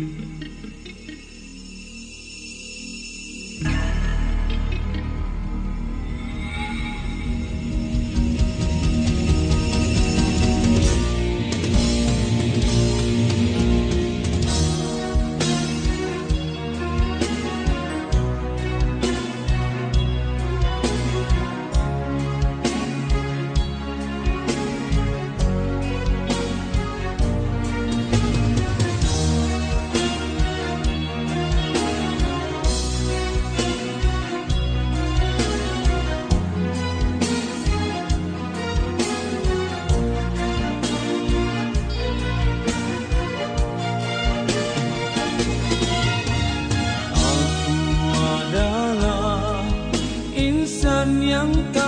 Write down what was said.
Mm-hmm. blanca.